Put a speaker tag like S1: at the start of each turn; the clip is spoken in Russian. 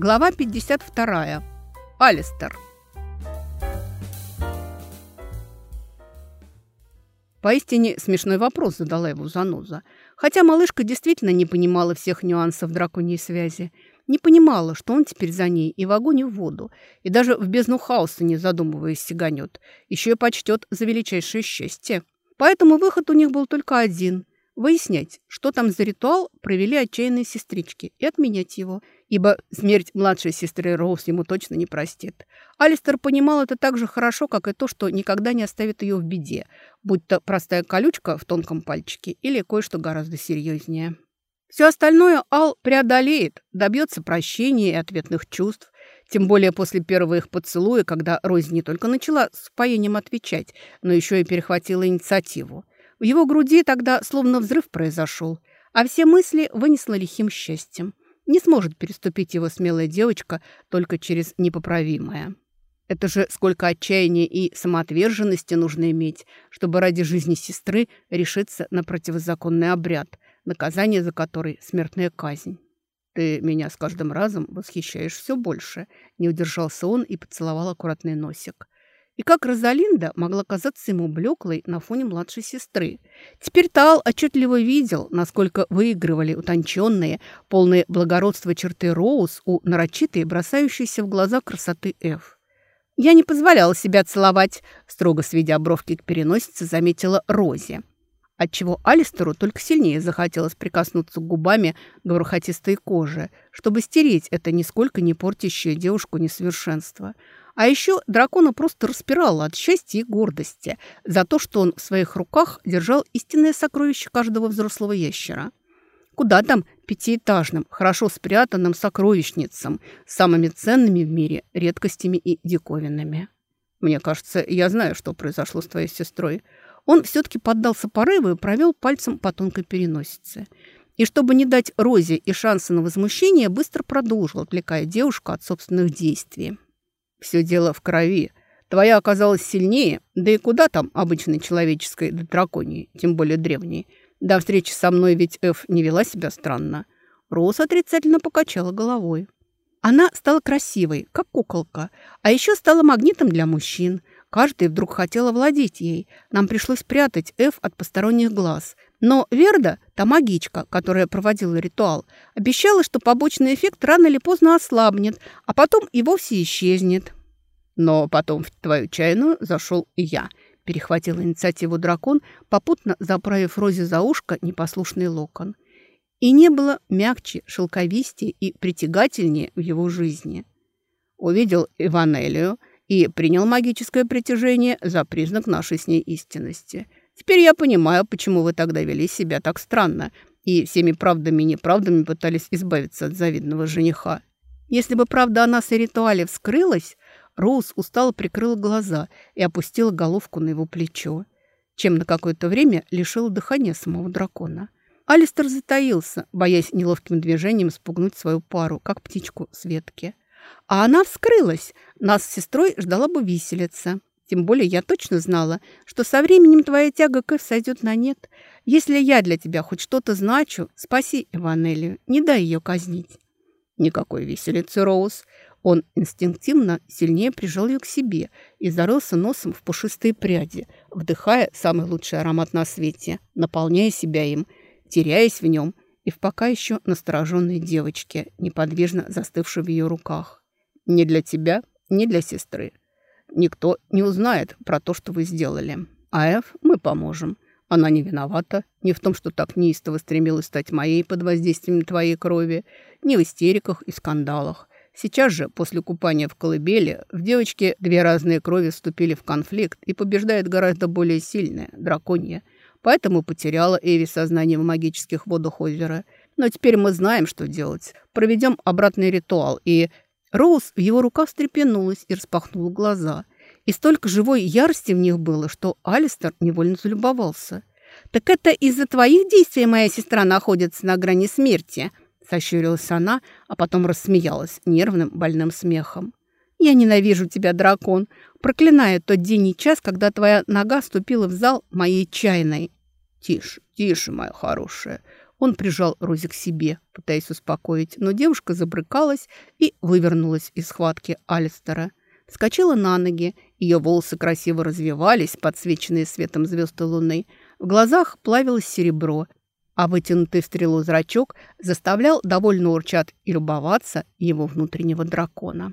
S1: Глава 52. Алистер. Поистине смешной вопрос задала его заноза. Хотя малышка действительно не понимала всех нюансов драконьей связи. Не понимала, что он теперь за ней и в огонь, и в воду. И даже в бездну хаоса, не задумываясь, сиганет. Еще и почтет за величайшее счастье. Поэтому выход у них был только один – выяснять, что там за ритуал провели отчаянные сестрички, и отменять его, ибо смерть младшей сестры Роуз ему точно не простит. Алистер понимал это так же хорошо, как и то, что никогда не оставит ее в беде, будь то простая колючка в тонком пальчике или кое-что гораздо серьезнее. Все остальное Ал преодолеет, добьется прощения и ответных чувств, тем более после первого их поцелуя, когда Рози не только начала с упоением отвечать, но еще и перехватила инициативу. В его груди тогда словно взрыв произошел, а все мысли вынесло лихим счастьем. Не сможет переступить его смелая девочка только через непоправимое. Это же сколько отчаяния и самоотверженности нужно иметь, чтобы ради жизни сестры решиться на противозаконный обряд, наказание за который – смертная казнь. «Ты меня с каждым разом восхищаешь все больше», – не удержался он и поцеловал аккуратный носик – и как Розалинда могла казаться ему блеклой на фоне младшей сестры. Теперь Таал отчетливо видел, насколько выигрывали утонченные, полные благородства черты Роуз у нарочитой, бросающейся в глаза красоты Эф. «Я не позволяла себя целовать», – строго сведя бровки к переносице, заметила Рози отчего Алистеру только сильнее захотелось прикоснуться губами к бархатистой коже, чтобы стереть это нисколько не портящее девушку несовершенство – а еще дракона просто распирало от счастья и гордости за то, что он в своих руках держал истинное сокровище каждого взрослого ящера. Куда там пятиэтажным, хорошо спрятанным сокровищницам, самыми ценными в мире редкостями и диковинами. Мне кажется, я знаю, что произошло с твоей сестрой. Он все-таки поддался порыву и провел пальцем по тонкой переносице. И чтобы не дать Розе и шанса на возмущение, быстро продолжил, отвлекая девушку от собственных действий. Все дело в крови. Твоя оказалась сильнее, да и куда там обычной человеческой да драконьей, тем более древней. До встречи со мной ведь Эф не вела себя странно. Роуз отрицательно покачала головой. Она стала красивой, как куколка, а еще стала магнитом для мужчин. Каждый вдруг хотел овладеть ей. Нам пришлось прятать Эф от посторонних глаз. Но Верда, та магичка, которая проводила ритуал, обещала, что побочный эффект рано или поздно ослабнет, а потом и вовсе исчезнет. Но потом в твою чайную зашел и я, перехватил инициативу дракон, попутно заправив Розе за ушко непослушный локон. И не было мягче, шелковистее и притягательнее в его жизни. Увидел Иванелию и принял магическое притяжение за признак нашей с ней истинности – Теперь я понимаю, почему вы тогда вели себя так странно и всеми правдами и неправдами пытались избавиться от завидного жениха. Если бы правда о нас и ритуале вскрылась, Роуз устало прикрыла глаза и опустила головку на его плечо, чем на какое-то время лишила дыхания самого дракона. Алистер затаился, боясь неловким движением спугнуть свою пару, как птичку с ветки. А она вскрылась. Нас с сестрой ждала бы виселица. Тем более я точно знала, что со временем твоя тяга к Эв сойдет на нет. Если я для тебя хоть что-то значу, спаси Эванелию, не дай ее казнить». Никакой веселицы, Роуз. Он инстинктивно сильнее прижал ее к себе и зарылся носом в пушистые пряди, вдыхая самый лучший аромат на свете, наполняя себя им, теряясь в нем и в пока еще настороженной девочке, неподвижно застывшей в ее руках. «Не для тебя, не для сестры. Никто не узнает про то, что вы сделали. А Эф мы поможем. Она не виновата ни в том, что так неистово стремилась стать моей под воздействием твоей крови, ни в истериках и скандалах. Сейчас же, после купания в колыбели, в девочке две разные крови вступили в конфликт и побеждает гораздо более сильная, драконья. Поэтому потеряла Эви сознание в магических водах озера. Но теперь мы знаем, что делать. Проведем обратный ритуал, и Роуз в его руках встрепенулась и распахнула глаза. И столько живой ярости в них было, что Алистер невольно залюбовался. «Так это из-за твоих действий моя сестра находится на грани смерти?» Сощурилась она, а потом рассмеялась нервным больным смехом. «Я ненавижу тебя, дракон. Проклинаю тот день и час, когда твоя нога ступила в зал моей чайной». «Тише, тише, моя хорошая. Он прижал Рози к себе, пытаясь успокоить, но девушка забрыкалась и вывернулась из схватки Алистера. Вскочила на ноги, ее волосы красиво развивались, подсвеченные светом звезд и луны. В глазах плавилось серебро, а вытянутый в стрелу зрачок заставлял довольно урчать и любоваться его внутреннего дракона.